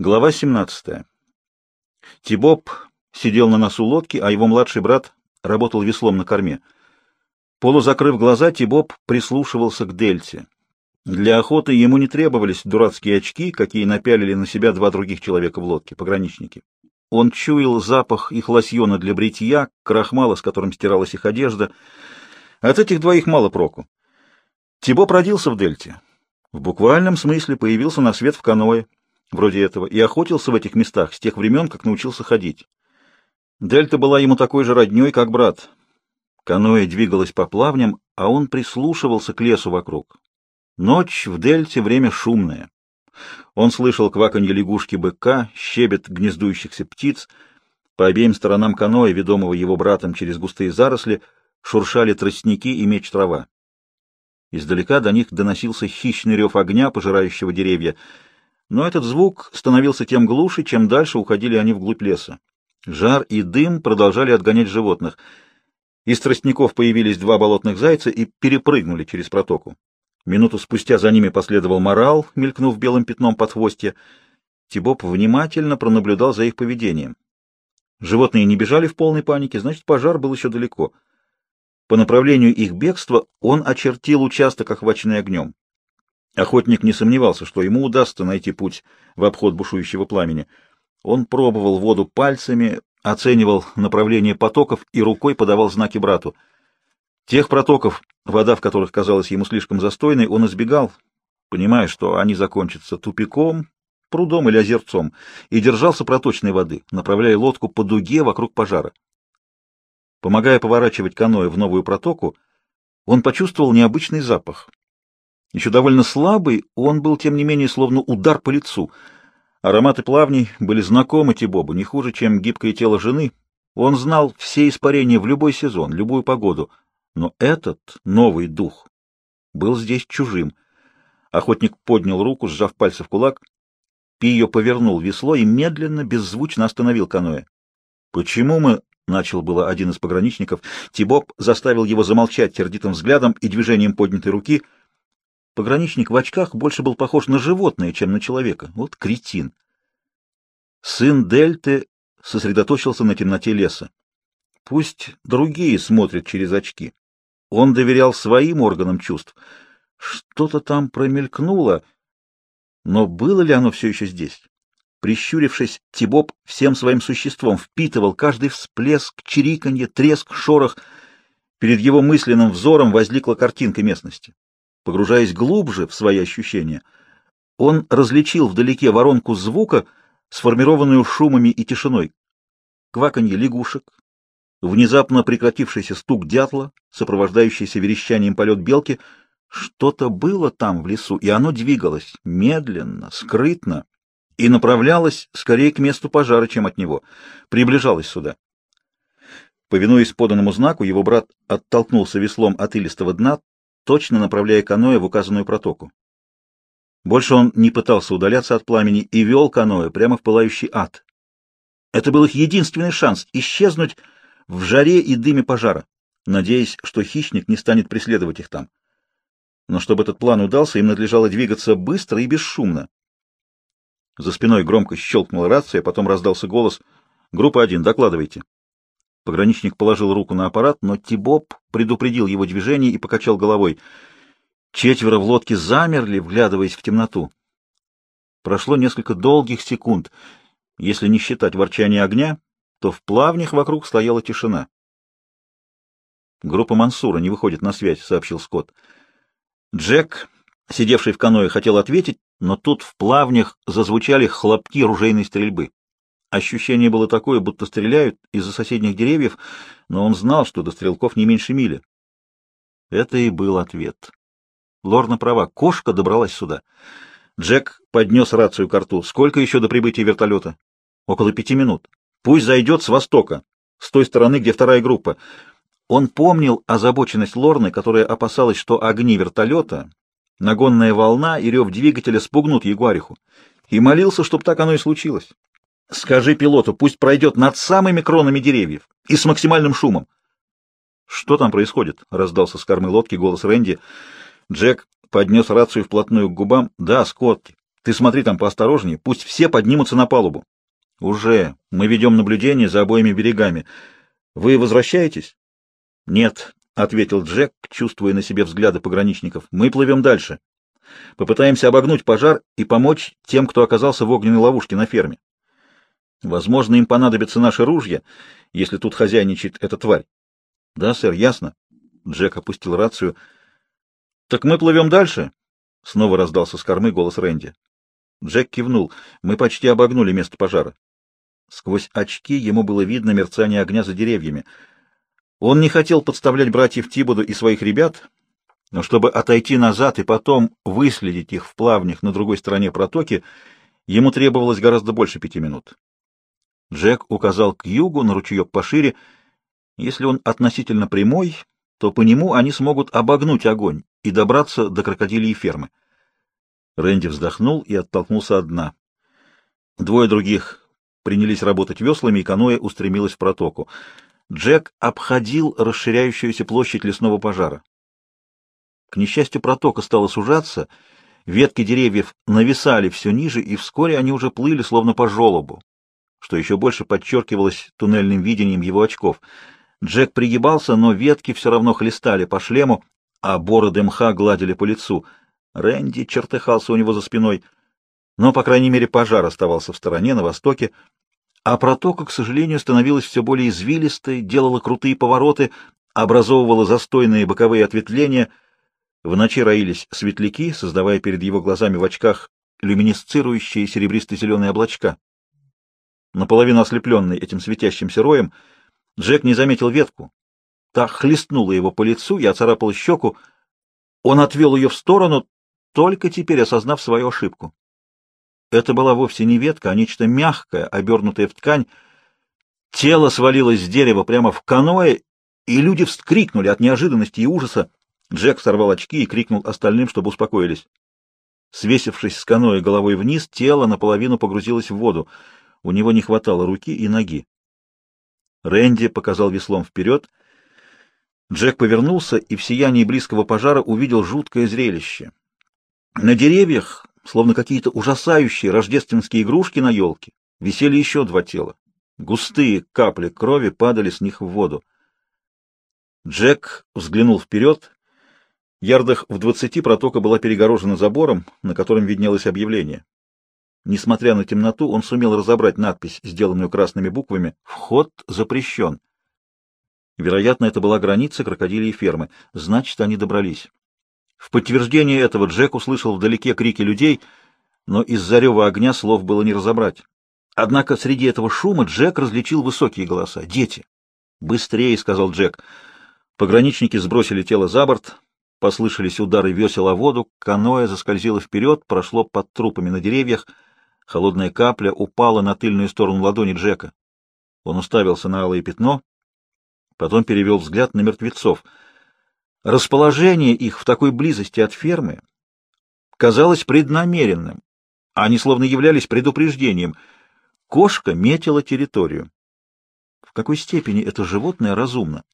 Глава 17. Тибоб сидел на носу лодки, а его младший брат работал веслом на корме. Полузакрыв глаза, Тибоб прислушивался к дельте. Для охоты ему не требовались дурацкие очки, какие напялили на себя два других человека в лодке, пограничники. Он чуял запах их лосьона для бритья, крахмала, с которым стиралась их одежда. От этих двоих мало проку. Тибоб родился в дельте. В буквальном смысле появился на свет в каное, вроде этого, и охотился в этих местах с тех времен, как научился ходить. Дельта была ему такой же родней, как брат. Каноэ двигалось по плавням, а он прислушивался к лесу вокруг. Ночь в дельте — время шумное. Он слышал кваканье лягушки-быка, щебет гнездующихся птиц. По обеим сторонам каноэ, ведомого его братом через густые заросли, шуршали тростники и меч трава. Издалека до них доносился хищный рев огня, пожирающего деревья — но этот звук становился тем глуше, чем дальше уходили они вглубь леса. Жар и дым продолжали отгонять животных. Из тростников появились два болотных зайца и перепрыгнули через протоку. Минуту спустя за ними последовал морал, мелькнув белым пятном под хвостье. Тибоп внимательно пронаблюдал за их поведением. Животные не бежали в полной панике, значит, пожар был еще далеко. По направлению их бегства он очертил участок, охваченный огнем. Охотник не сомневался, что ему удастся найти путь в обход бушующего пламени. Он пробовал воду пальцами, оценивал направление потоков и рукой подавал знаки брату. Тех протоков, вода в которых казалась ему слишком застойной, он избегал, понимая, что они закончатся тупиком, прудом или озерцом, и держался проточной воды, направляя лодку по дуге вокруг пожара. Помогая поворачивать каноэ в новую протоку, он почувствовал необычный запах — еще довольно слабый, он был, тем не менее, словно удар по лицу. Ароматы плавней были знакомы Тибобу, не хуже, чем гибкое тело жены. Он знал все испарения в любой сезон, любую погоду. Но этот новый дух был здесь чужим. Охотник поднял руку, сжав пальцы в кулак. Пио повернул весло и медленно, беззвучно остановил каноэ. «Почему мы...» — начал было один из пограничников. Тибоб заставил его замолчать сердитым взглядом и движением поднятой руки — Пограничник в очках больше был похож на животное, чем на человека. Вот кретин. Сын Дельты сосредоточился на темноте леса. Пусть другие смотрят через очки. Он доверял своим органам чувств. Что-то там промелькнуло, но было ли оно все еще здесь? Прищурившись, Тибоб всем своим существом впитывал каждый всплеск, чириканье, треск, шорох. Перед его мысленным взором возникла картинка местности. Погружаясь глубже в свои ощущения, он различил вдалеке воронку звука, сформированную шумами и тишиной. Кваканье лягушек, внезапно прекратившийся стук дятла, сопровождающийся верещанием полет белки. Что-то было там в лесу, и оно двигалось медленно, скрытно и направлялось скорее к месту пожара, чем от него, приближалось сюда. Повинуясь поданному знаку, его брат оттолкнулся веслом от илистого дна, точно направляя каноэ в указанную протоку. Больше он не пытался удаляться от пламени и вел каноэ прямо в пылающий ад. Это был их единственный шанс исчезнуть в жаре и дыме пожара, надеясь, что хищник не станет преследовать их там. Но чтобы этот план удался, им надлежало двигаться быстро и бесшумно. За спиной громко щелкнула рация, потом раздался голос «Группа один, докладывайте». Пограничник положил руку на аппарат, но Тибоб предупредил его движение и покачал головой. Четверо в лодке замерли, вглядываясь в темноту. Прошло несколько долгих секунд. Если не считать ворчания огня, то в плавнях вокруг стояла тишина. «Группа Мансура не выходит на связь», — сообщил Скотт. Джек, сидевший в каное, хотел ответить, но тут в плавнях зазвучали хлопки ружейной стрельбы. Ощущение было такое, будто стреляют из-за соседних деревьев, но он знал, что до стрелков не меньше мили. Это и был ответ. Лорна права, кошка добралась сюда. Джек поднес рацию к рту. Сколько еще до прибытия вертолета? Около пяти минут. Пусть зайдет с востока, с той стороны, где вторая группа. Он помнил озабоченность Лорны, которая опасалась, что огни вертолета, нагонная волна и рев двигателя спугнут Ягуариху, и молился, чтобы так оно и случилось. Скажи пилоту, пусть пройдет над самыми кронами деревьев и с максимальным шумом. Что там происходит? раздался с кормы лодки голос Рэнди. Джек поднес рацию вплотную к губам. Да, Скотт. Ты смотри там поосторожнее, пусть все поднимутся на палубу. Уже. Мы ведем наблюдение за обоими берегами. Вы возвращаетесь? Нет, — ответил Джек, чувствуя на себе взгляды пограничников. Мы плывем дальше. Попытаемся обогнуть пожар и помочь тем, кто оказался в огненной ловушке на ферме. Возможно, им понадобятся наши ружья, если тут хозяйничает эта тварь. — Да, сэр, ясно. Джек опустил рацию. — Так мы плывем дальше? — снова раздался с кормы голос Рэнди. Джек кивнул. Мы почти обогнули место пожара. Сквозь очки ему было видно мерцание огня за деревьями. Он не хотел подставлять братьев Тибуду и своих ребят, но чтобы отойти назад и потом выследить их в плавнях на другой стороне протоки, ему требовалось гораздо больше пяти минут. Джек указал к югу на ручеек пошире. Если он относительно прямой, то по нему они смогут обогнуть огонь и добраться до крокодилии фермы. Рэнди вздохнул и оттолкнулся от дна. Двое других принялись работать веслами, и каноэ устремилось в протоку. Джек обходил расширяющуюся площадь лесного пожара. К несчастью, протока стала сужаться, ветки деревьев нависали все ниже, и вскоре они уже плыли, словно по желобу, что еще больше подчеркивалось туннельным видением его очков. Джек пригибался, но ветки все равно хлестали по шлему, а бороды мха гладили по лицу — Рэнди чертыхался у него за спиной, но, по крайней мере, пожар оставался в стороне, на востоке, а протока, к сожалению, становилась все более извилистой, делала крутые повороты, образовывала застойные боковые ответвления. В ночи роились светляки, создавая перед его глазами в очках люминесцирующие серебристо-зеленые облачка. Наполовину ослепленный этим светящимся роем, Джек не заметил ветку. Та хлестнула его по лицу и оцарапала щеку. Он отвел ее в сторону, только теперь осознав свою ошибку. Это была вовсе не ветка, а нечто мягкое, обернутое в ткань. Тело свалилось с дерева прямо в каноэ, и люди вскрикнули от неожиданности и ужаса. Джек сорвал очки и крикнул остальным, чтобы успокоились. Свесившись с каноэ головой вниз, тело наполовину погрузилось в воду. У него не хватало руки и ноги. Рэнди показал веслом вперед. Джек повернулся и в сиянии близкого пожара увидел жуткое зрелище. На деревьях, словно какие-то ужасающие рождественские игрушки на елке, висели еще два тела. Густые капли крови падали с них в воду. Джек взглянул вперед. Ярдах в двадцати протока была перегорожена забором, на котором виднелось объявление. Несмотря на темноту, он сумел разобрать надпись, сделанную красными буквами «Вход запрещен». Вероятно, это была граница крокодилии фермы. Значит, они добрались. В подтверждение этого Джек услышал вдалеке крики людей, но из-за рева огня слов было не разобрать. Однако среди этого шума Джек различил высокие голоса. «Дети!» «Быстрее!» — сказал Джек. Пограничники сбросили тело за борт, послышались удары весел о воду, каноэ заскользило вперед, прошло под трупами на деревьях, холодная капля упала на тыльную сторону ладони Джека. Он уставился на алое пятно, потом перевел взгляд на мертвецов — Расположение их в такой близости от фермы казалось преднамеренным. Они словно являлись предупреждением. Кошка метила территорию. В какой степени это животное разумно?